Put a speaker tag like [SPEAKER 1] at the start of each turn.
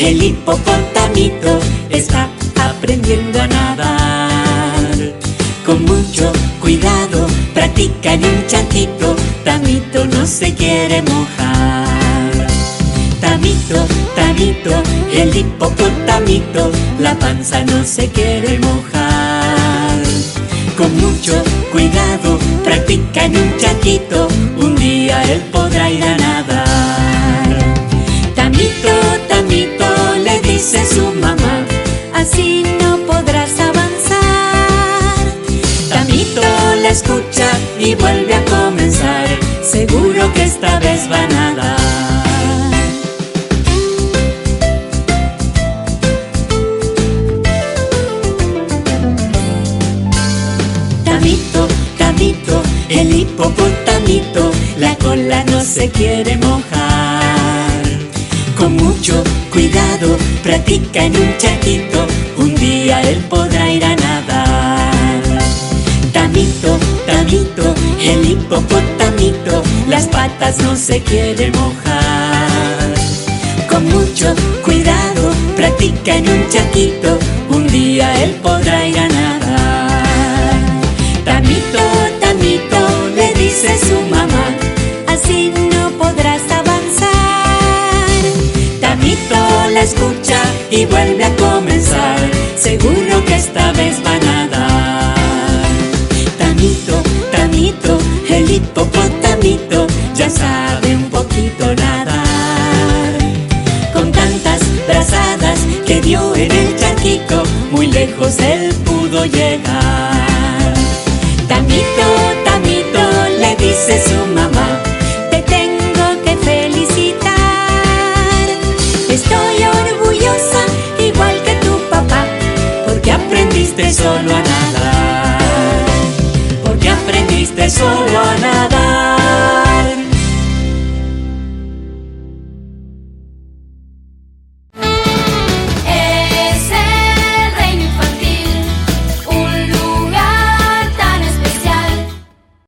[SPEAKER 1] el hipopotamito está aprendiendo a nadar. Con mucho cuidado practica en un chanquito, Tamito no se quiere mojar. Tamito, Tamito, el hipopotamito, la panza no se quiere mojar. Con mucho cuidado practica en un chanquito, un día él podrá ir a escucha y vuelve a comenzar, seguro que esta vez va a nadar. Tamito, Tamito, el hipopotamito, la cola no se quiere mojar. Con mucho cuidado, practica en un charquito, un día él podrá ir a nadar. Tamito, Tamito, el hipopotamito, las patas no se quieren mojar. Con mucho cuidado, practica en un charquito, un día él podrá ir a nadar. Tamito, Tamito, le dice su mamá,
[SPEAKER 2] Así no podrás avanzar.
[SPEAKER 1] Tamito la escucha y vuelve a comenzar, seguro que esta vez va a nadar. Ya sabe un poquito nadar. Con tantas brazadas que dio en el charquito, muy lejos él pudo llegar. Tamito, Tamito, le dice su mamá,
[SPEAKER 2] Te tengo que felicitar. Estoy orgullosa, igual que tu papá.
[SPEAKER 1] porque aprendiste solo a nadar. Porque aprendiste solo a nadar.